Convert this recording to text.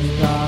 He's.